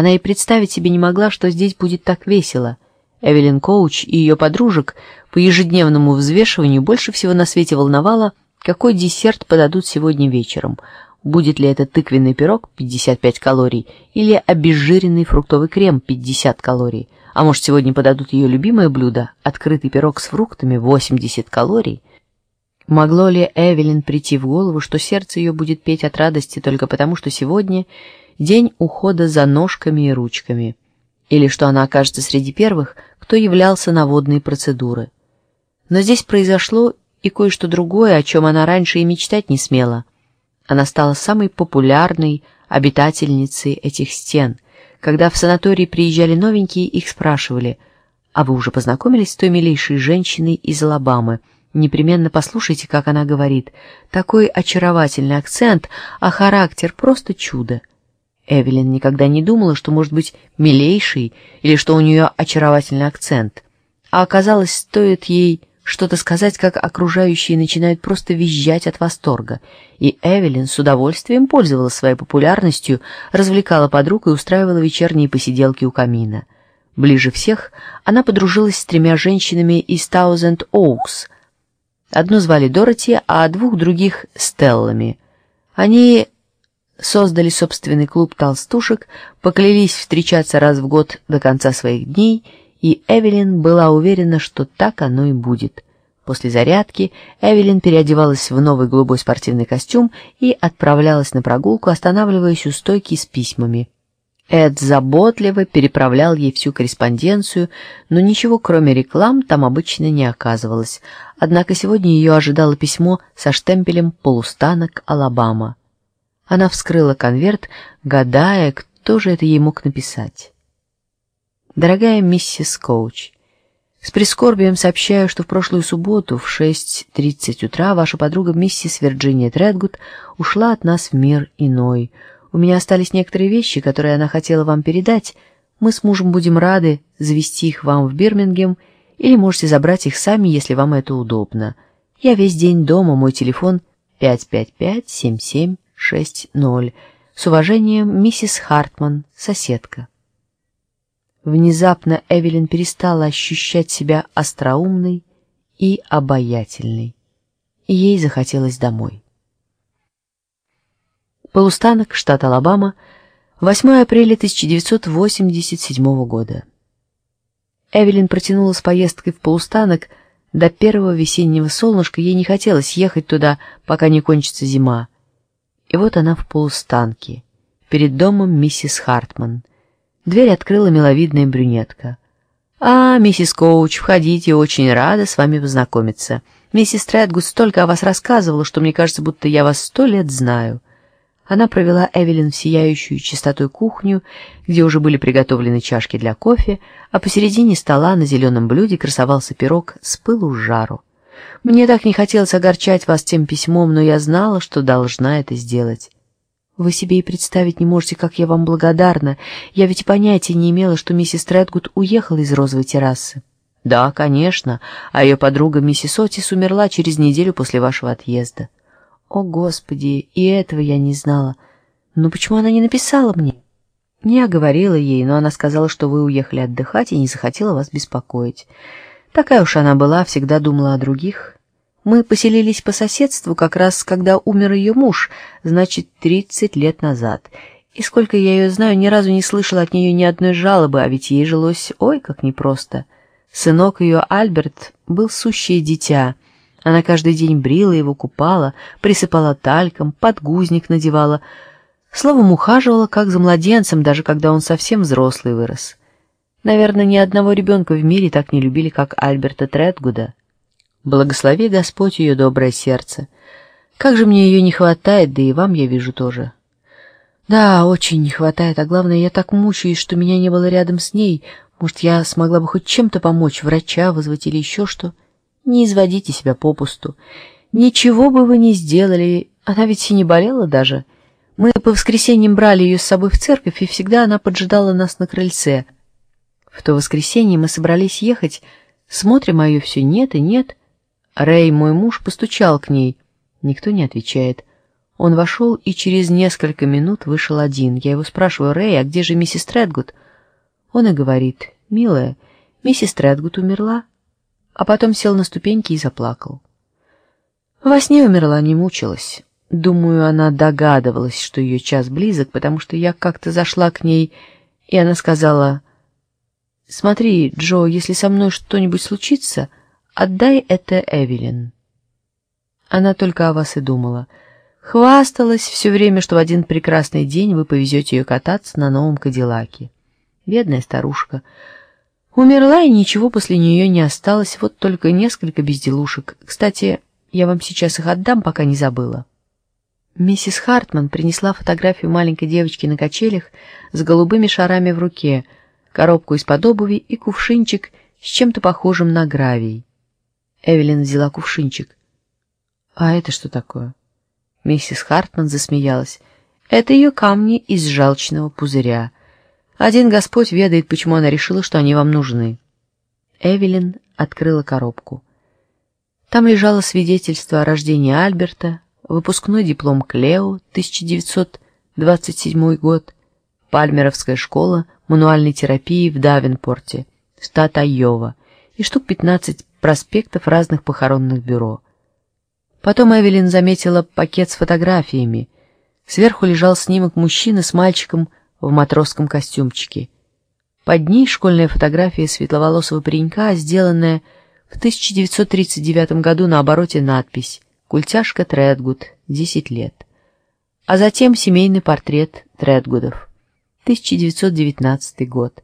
Она и представить себе не могла, что здесь будет так весело. Эвелин Коуч и ее подружек по ежедневному взвешиванию больше всего на свете волновало, какой десерт подадут сегодня вечером. Будет ли это тыквенный пирог 55 калорий или обезжиренный фруктовый крем 50 калорий. А может, сегодня подадут ее любимое блюдо открытый пирог с фруктами 80 калорий. Могло ли Эвелин прийти в голову, что сердце ее будет петь от радости только потому, что сегодня день ухода за ножками и ручками, или что она окажется среди первых, кто являлся на водные процедуры. Но здесь произошло и кое-что другое, о чем она раньше и мечтать не смела. Она стала самой популярной обитательницей этих стен. Когда в санаторий приезжали новенькие, их спрашивали, «А вы уже познакомились с той милейшей женщиной из Алабамы?» Непременно послушайте, как она говорит. Такой очаровательный акцент, а характер просто чудо. Эвелин никогда не думала, что может быть милейший или что у нее очаровательный акцент. А оказалось, стоит ей что-то сказать, как окружающие начинают просто визжать от восторга. И Эвелин с удовольствием пользовалась своей популярностью, развлекала подруг и устраивала вечерние посиделки у камина. Ближе всех она подружилась с тремя женщинами из Таузенд Оукс — Одну звали Дороти, а двух других — Стеллами. Они создали собственный клуб толстушек, поклялись встречаться раз в год до конца своих дней, и Эвелин была уверена, что так оно и будет. После зарядки Эвелин переодевалась в новый голубой спортивный костюм и отправлялась на прогулку, останавливаясь у стойки с письмами. Эд заботливо переправлял ей всю корреспонденцию, но ничего кроме реклам там обычно не оказывалось. Однако сегодня ее ожидало письмо со штемпелем «Полустанок, Алабама». Она вскрыла конверт, гадая, кто же это ей мог написать. «Дорогая миссис Коуч, с прискорбием сообщаю, что в прошлую субботу в 6.30 утра ваша подруга миссис Вирджиния Тредгуд ушла от нас в мир иной — у меня остались некоторые вещи, которые она хотела вам передать. Мы с мужем будем рады завести их вам в Бирмингем, или можете забрать их сами, если вам это удобно. Я весь день дома, мой телефон 555-7760. С уважением, миссис Хартман, соседка. Внезапно Эвелин перестала ощущать себя остроумной и обаятельной, и ей захотелось домой. Полустанок, штат Алабама, 8 апреля 1987 года. Эвелин протянула с поездкой в полустанок до первого весеннего солнышка, ей не хотелось ехать туда, пока не кончится зима. И вот она в полустанке, перед домом миссис Хартман. Дверь открыла миловидная брюнетка. «А, миссис Коуч, входите, очень рада с вами познакомиться. Миссис Тредгуд столько о вас рассказывала, что мне кажется, будто я вас сто лет знаю». Она провела Эвелин в сияющую чистотой кухню, где уже были приготовлены чашки для кофе, а посередине стола на зеленом блюде красовался пирог с пылу с жару. Мне так не хотелось огорчать вас тем письмом, но я знала, что должна это сделать. Вы себе и представить не можете, как я вам благодарна. Я ведь понятия не имела, что миссис Тредгуд уехала из розовой террасы. Да, конечно, а ее подруга миссис Отис умерла через неделю после вашего отъезда. О, Господи, и этого я не знала. Но почему она не написала мне? Я говорила ей, но она сказала, что вы уехали отдыхать и не захотела вас беспокоить. Такая уж она была, всегда думала о других. Мы поселились по соседству как раз, когда умер ее муж, значит, тридцать лет назад. И сколько я ее знаю, ни разу не слышала от нее ни одной жалобы, а ведь ей жилось ой, как непросто. Сынок ее, Альберт, был сущее дитя — она каждый день брила его, купала, присыпала тальком, подгузник надевала. Словом, ухаживала, как за младенцем, даже когда он совсем взрослый вырос. Наверное, ни одного ребенка в мире так не любили, как Альберта Тредгуда. Благослови Господь ее доброе сердце. Как же мне ее не хватает, да и вам я вижу тоже. Да, очень не хватает, а главное, я так мучаюсь, что меня не было рядом с ней. Может, я смогла бы хоть чем-то помочь, врача вызвать или еще что не изводите себя попусту. Ничего бы вы не сделали, она ведь и не болела даже. Мы по воскресеньям брали ее с собой в церковь, и всегда она поджидала нас на крыльце. В то воскресенье мы собрались ехать, смотрим, а ее все нет и нет. Рэй, мой муж, постучал к ней. Никто не отвечает. Он вошел и через несколько минут вышел один. Я его спрашиваю, «Рэй, а где же миссис Тредгуд?» Он и говорит, «Милая, миссис Тредгуд умерла». А потом сел на ступеньки и заплакал. Во сне умерла, не мучилась. Думаю, она догадывалась, что ее час близок, потому что я как-то зашла к ней, и она сказала, «Смотри, Джо, если со мной что-нибудь случится, отдай это Эвелин». Она только о вас и думала — Хвасталась все время, что в один прекрасный день вы повезете ее кататься на новом Кадиллаке. Бедная старушка. Умерла, и ничего после нее не осталось, вот только несколько безделушек. Кстати, я вам сейчас их отдам, пока не забыла. Миссис Хартман принесла фотографию маленькой девочки на качелях с голубыми шарами в руке, коробку из-под обуви и кувшинчик с чем-то похожим на гравий. Эвелин взяла кувшинчик. «А это что такое?» Миссис Хартман засмеялась. Это ее камни из жалчного пузыря. Один Господь ведает, почему она решила, что они вам нужны. Эвелин открыла коробку. Там лежало свидетельство о рождении Альберта, выпускной диплом Клео, 1927 год, Пальмеровская школа мануальной терапии в Давенпорте, штат Айова, и штук 15 проспектов разных похоронных бюро. Потом Эвелин заметила пакет с фотографиями. Сверху лежал снимок мужчины с мальчиком в матросском костюмчике. Под ней школьная фотография светловолосого паренька, сделанная в 1939 году на обороте надпись «Культяшка Тредгуд, 10 лет». А затем семейный портрет Тредгудов, 1919 год.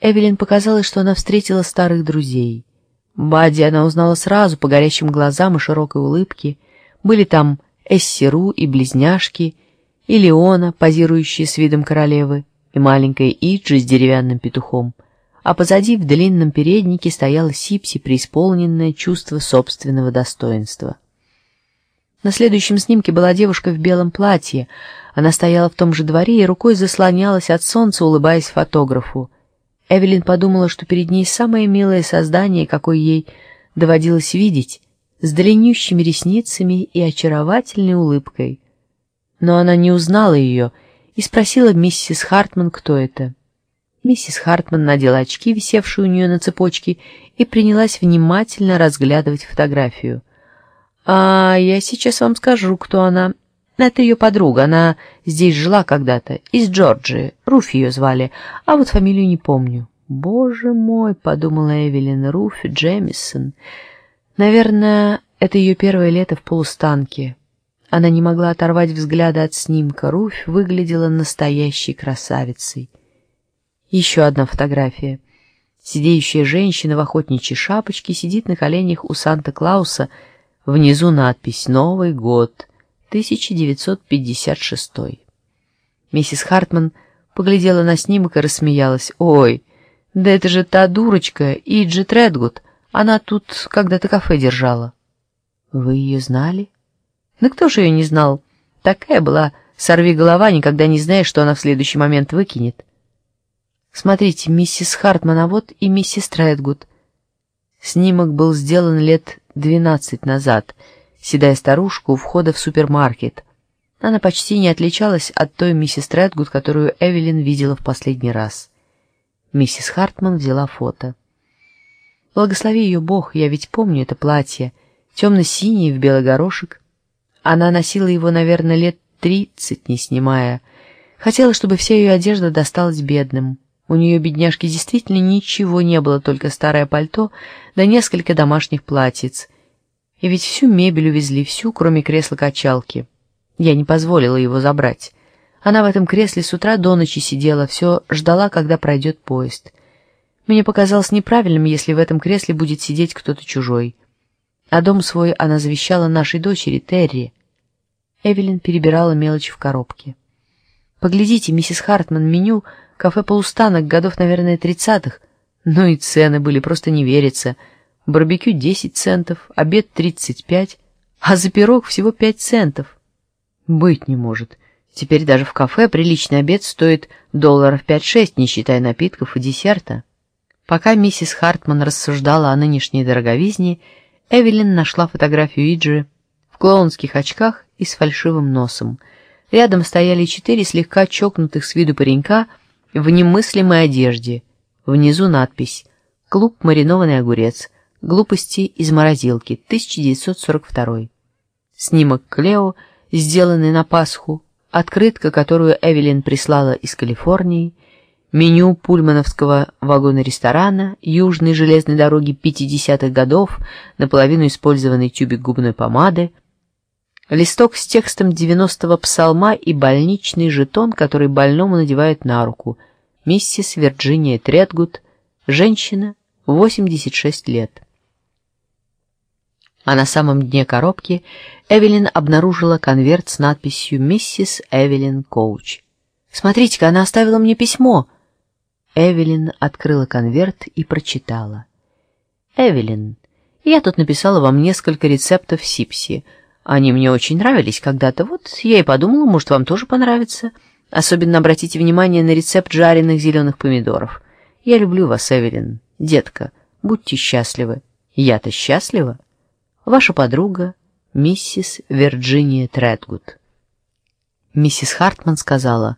Эвелин показалось, что она встретила старых друзей — Бадди она узнала сразу по горящим глазам и широкой улыбке. Были там Эссеру и близняшки, и Леона, позирующие с видом королевы, и маленькая Иджи с деревянным петухом. А позади в длинном переднике стояла Сипси, преисполненное чувство собственного достоинства. На следующем снимке была девушка в белом платье. Она стояла в том же дворе и рукой заслонялась от солнца, улыбаясь фотографу. Эвелин подумала, что перед ней самое милое создание, какое ей доводилось видеть, с длиннющими ресницами и очаровательной улыбкой. Но она не узнала ее и спросила миссис Хартман, кто это. Миссис Хартман надела очки, висевшие у нее на цепочке, и принялась внимательно разглядывать фотографию. «А я сейчас вам скажу, кто она. Это ее подруга, она здесь жила когда-то, из Джорджии, Руф ее звали, а вот фамилию не помню. Боже мой, подумала Эвелин, Руф Джемисон. Наверное, это ее первое лето в полустанке. Она не могла оторвать взгляда от снимка. Руф выглядела настоящей красавицей. Еще одна фотография. Сидеющая женщина в охотничьей шапочке сидит на коленях у Санта-Клауса. Внизу надпись «Новый год». 1956. Миссис Хартман поглядела на снимок и рассмеялась. «Ой, да это же та дурочка, Иджи Тредгуд. Она тут когда-то кафе держала». «Вы ее знали?» «Ну кто же ее не знал? Такая была сорви голова, никогда не знаешь, что она в следующий момент выкинет». «Смотрите, миссис Хартман, а вот и миссис Тредгуд». Снимок был сделан лет двенадцать назад — седая старушка у входа в супермаркет. Она почти не отличалась от той миссис Тредгуд, которую Эвелин видела в последний раз. Миссис Хартман взяла фото. Благослови ее Бог, я ведь помню это платье, темно-синее в белый горошек. Она носила его, наверное, лет тридцать, не снимая. Хотела, чтобы вся ее одежда досталась бедным. У нее, бедняжки, действительно ничего не было, только старое пальто да несколько домашних платьиц — и ведь всю мебель увезли, всю, кроме кресла-качалки. Я не позволила его забрать. Она в этом кресле с утра до ночи сидела, все ждала, когда пройдет поезд. Мне показалось неправильным, если в этом кресле будет сидеть кто-то чужой. А дом свой она завещала нашей дочери, Терри. Эвелин перебирала мелочь в коробке. «Поглядите, миссис Хартман, меню, кафе «Полустанок», годов, наверное, тридцатых. Ну и цены были, просто не верится» барбекю 10 центов, обед 35, а за пирог всего 5 центов. Быть не может. Теперь даже в кафе приличный обед стоит долларов 5-6, не считая напитков и десерта. Пока миссис Хартман рассуждала о нынешней дороговизне, Эвелин нашла фотографию Иджи в клоунских очках и с фальшивым носом. Рядом стояли четыре слегка чокнутых с виду паренька в немыслимой одежде. Внизу надпись «Клуб «Маринованный огурец», «Глупости из морозилки», 1942». Снимок Клео, сделанный на Пасху, открытка, которую Эвелин прислала из Калифорнии, меню пульмановского вагона-ресторана, южной железной дороги 50-х годов, наполовину использованный тюбик губной помады, листок с текстом 90-го псалма и больничный жетон, который больному надевают на руку, миссис Вирджиния Тредгуд, женщина, 86 лет. А на самом дне коробки Эвелин обнаружила конверт с надписью «Миссис Эвелин Коуч». «Смотрите-ка, она оставила мне письмо!» Эвелин открыла конверт и прочитала. «Эвелин, я тут написала вам несколько рецептов сипси. Они мне очень нравились когда-то, вот я и подумала, может, вам тоже понравится. Особенно обратите внимание на рецепт жареных зеленых помидоров. Я люблю вас, Эвелин. Детка, будьте счастливы. Я-то счастлива. Ваша подруга, миссис Вирджиния Тредгуд». Миссис Хартман сказала,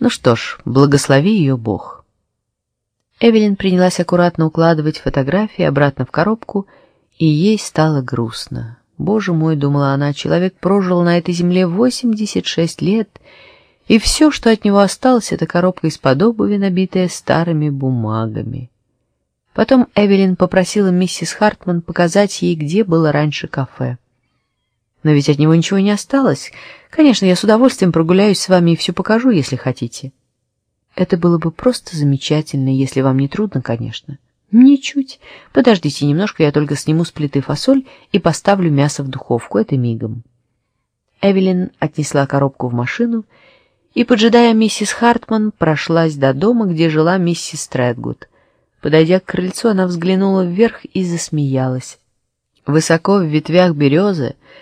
«Ну что ж, благослови ее Бог». Эвелин принялась аккуратно укладывать фотографии обратно в коробку, и ей стало грустно. Боже мой, думала она, человек прожил на этой земле 86 лет, и все, что от него осталось, это коробка из-под обуви, набитая старыми бумагами. Потом Эвелин попросила миссис Хартман показать ей, где было раньше кафе. Но ведь от него ничего не осталось. Конечно, я с удовольствием прогуляюсь с вами и все покажу, если хотите. Это было бы просто замечательно, если вам не трудно, конечно. Ничуть. Подождите немножко, я только сниму с плиты фасоль и поставлю мясо в духовку, это мигом. Эвелин отнесла коробку в машину и, поджидая миссис Хартман, прошлась до дома, где жила миссис Стрэдгуд. Подойдя к крыльцу, она взглянула вверх и засмеялась. Высоко в ветвях березы